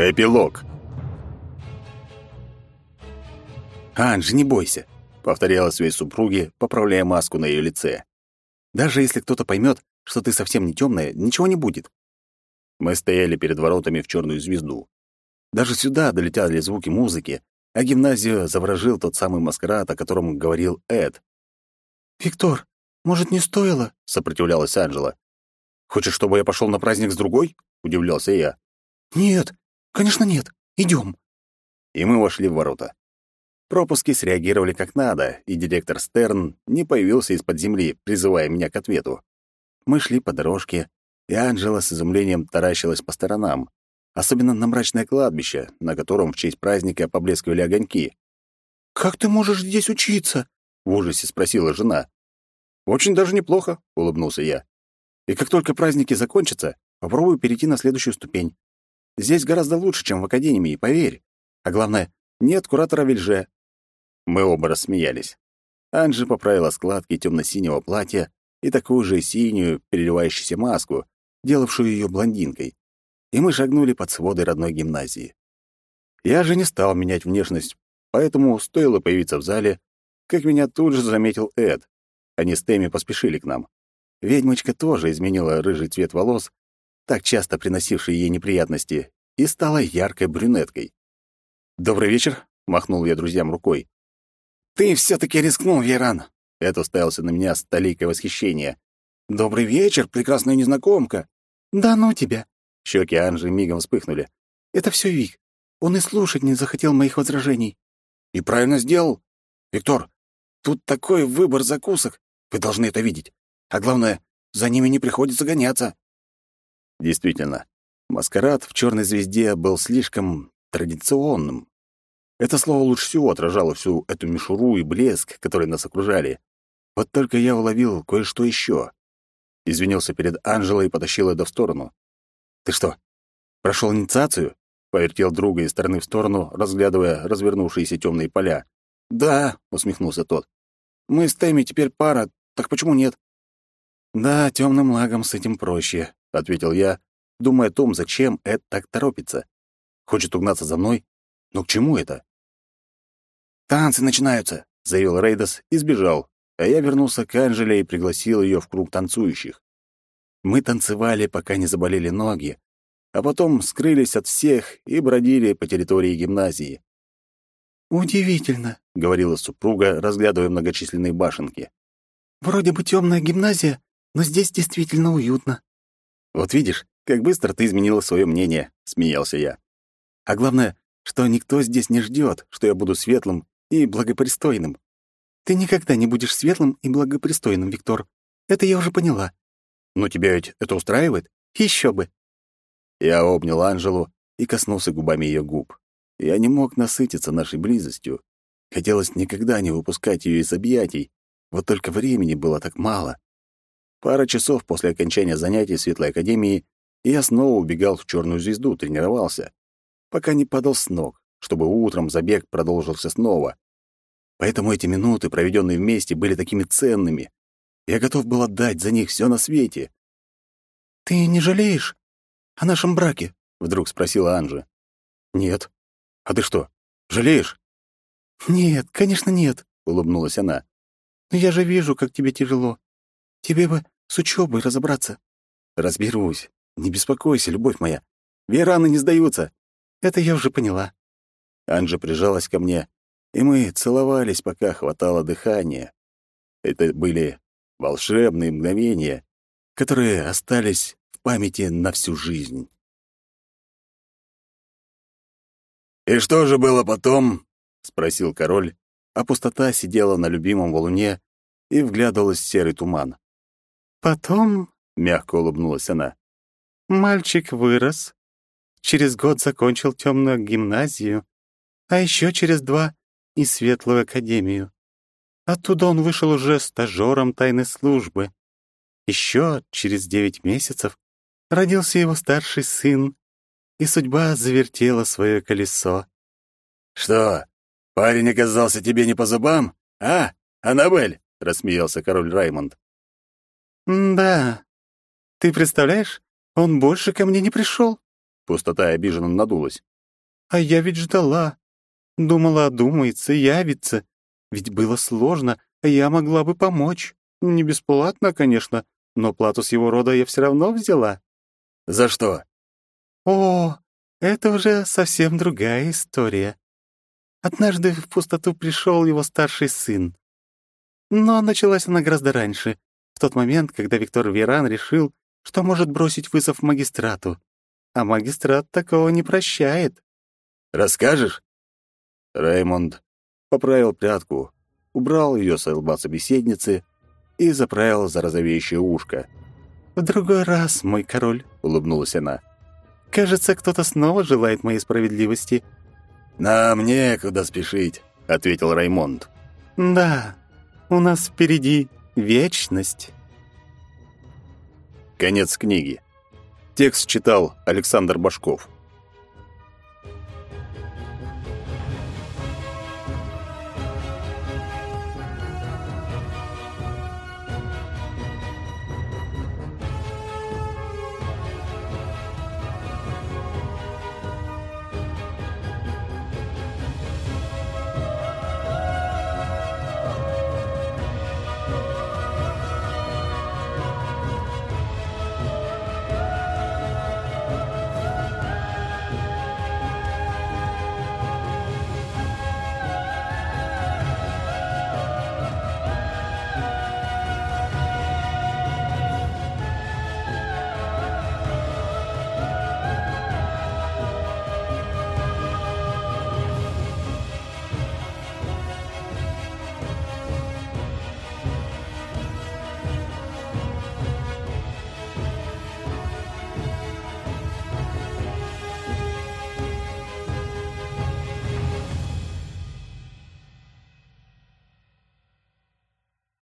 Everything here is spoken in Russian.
Эпилог. «Анж, не бойся», — повторяла своей супруге, поправляя маску на ее лице. «Даже если кто-то поймет, что ты совсем не темная, ничего не будет». Мы стояли перед воротами в черную звезду. Даже сюда долетали звуки музыки, а гимназию заворожил тот самый маскарад, о котором говорил Эд. «Виктор, может, не стоило?» — сопротивлялась Анжела. «Хочешь, чтобы я пошел на праздник с другой?» — удивлялся я. «Нет, конечно нет. Идем. И мы вошли в ворота. Пропуски среагировали как надо, и директор Стерн не появился из-под земли, призывая меня к ответу. Мы шли по дорожке, и Анжела с изумлением таращилась по сторонам, особенно на мрачное кладбище, на котором в честь праздника поблескивали огоньки. «Как ты можешь здесь учиться?» — в ужасе спросила жена. «Очень даже неплохо», — улыбнулся я. «И как только праздники закончатся, попробую перейти на следующую ступень. Здесь гораздо лучше, чем в академии, поверь. А главное, нет куратора Вильже. Мы оба рассмеялись. Анжи поправила складки темно-синего платья и такую же синюю, переливающуюся маску, делавшую ее блондинкой. И мы шагнули под своды родной гимназии. Я же не стал менять внешность, поэтому стоило появиться в зале, как меня тут же заметил Эд. Они с Тэмми поспешили к нам. Ведьмочка тоже изменила рыжий цвет волос, так часто приносивший ей неприятности, и стала яркой брюнеткой. «Добрый вечер», — махнул я друзьям рукой. «Ты все-таки рискнул, Вейран!» Это уставился на меня с толикой восхищения. «Добрый вечер, прекрасная незнакомка!» «Да ну тебя!» Щеки Анжи мигом вспыхнули. «Это все Вик. Он и слушать не захотел моих возражений». «И правильно сделал. Виктор, тут такой выбор закусок. Вы должны это видеть. А главное, за ними не приходится гоняться». Действительно, маскарад в черной звезде был слишком традиционным. Это слово лучше всего отражало всю эту мишуру и блеск, которые нас окружали. Вот только я уловил кое-что еще. Извинился перед Анжелой и потащил ее в сторону. «Ты что, прошел инициацию?» — повертел друга из стороны в сторону, разглядывая развернувшиеся темные поля. «Да», — усмехнулся тот. «Мы с Тэмми теперь пара, так почему нет?» «Да, темным лагом с этим проще», — ответил я, думая о том, зачем Эд так торопится. «Хочет угнаться за мной? Но к чему это?» «Танцы начинаются», — заявил Рейдас и сбежал, а я вернулся к Анжеле и пригласил ее в круг танцующих. Мы танцевали, пока не заболели ноги, а потом скрылись от всех и бродили по территории гимназии. «Удивительно», — говорила супруга, разглядывая многочисленные башенки. «Вроде бы темная гимназия, но здесь действительно уютно». «Вот видишь, как быстро ты изменила свое мнение», — смеялся я. «А главное, что никто здесь не ждет, что я буду светлым и благопристойным. Ты никогда не будешь светлым и благопристойным, Виктор. Это я уже поняла. Но тебя ведь это устраивает? Еще бы. Я обнял Анжелу и коснулся губами ее губ. Я не мог насытиться нашей близостью. Хотелось никогда не выпускать ее из объятий. Вот только времени было так мало. Пара часов после окончания занятий в Светлой Академии, я снова убегал в черную звезду, тренировался, пока не падал с ног чтобы утром забег продолжился снова. Поэтому эти минуты, проведенные вместе, были такими ценными. Я готов был отдать за них все на свете. «Ты не жалеешь о нашем браке?» — вдруг спросила Анжа. «Нет. А ты что, жалеешь?» «Нет, конечно, нет», — улыбнулась она. «Но я же вижу, как тебе тяжело. Тебе бы с учебой разобраться». «Разберусь. Не беспокойся, любовь моя. Вераны не сдаются». «Это я уже поняла. Анжа прижалась ко мне, и мы целовались, пока хватало дыхания. Это были волшебные мгновения, которые остались в памяти на всю жизнь. «И что же было потом?» — спросил король, а пустота сидела на любимом валуне и вглядывалась в серый туман. «Потом...» — мягко улыбнулась она. «Мальчик вырос, через год закончил темную гимназию, а еще через два — и Светлую Академию. Оттуда он вышел уже стажером тайной службы. Еще через девять месяцев родился его старший сын, и судьба завертела свое колесо. «Что, парень оказался тебе не по зубам? А, Аннабель?» — рассмеялся король Раймонд. «Да. Ты представляешь, он больше ко мне не пришел. Пустота обиженно надулась. А я ведь ждала. Думала, одумается, явится. Ведь было сложно, а я могла бы помочь. Не бесплатно, конечно, но плату с его рода я все равно взяла. За что? О, это уже совсем другая история. Однажды в пустоту пришел его старший сын. Но началась она гораздо раньше, в тот момент, когда Виктор Веран решил, что может бросить вызов магистрату. А магистрат такого не прощает. «Расскажешь?» Раймонд поправил прядку, убрал ее с лба собеседницы и заправил за розовеющее ушко. «В другой раз, мой король», — улыбнулась она. «Кажется, кто-то снова желает моей справедливости». «Нам некуда спешить», — ответил Раймонд. «Да, у нас впереди вечность». Конец книги. Текст читал Александр Башков.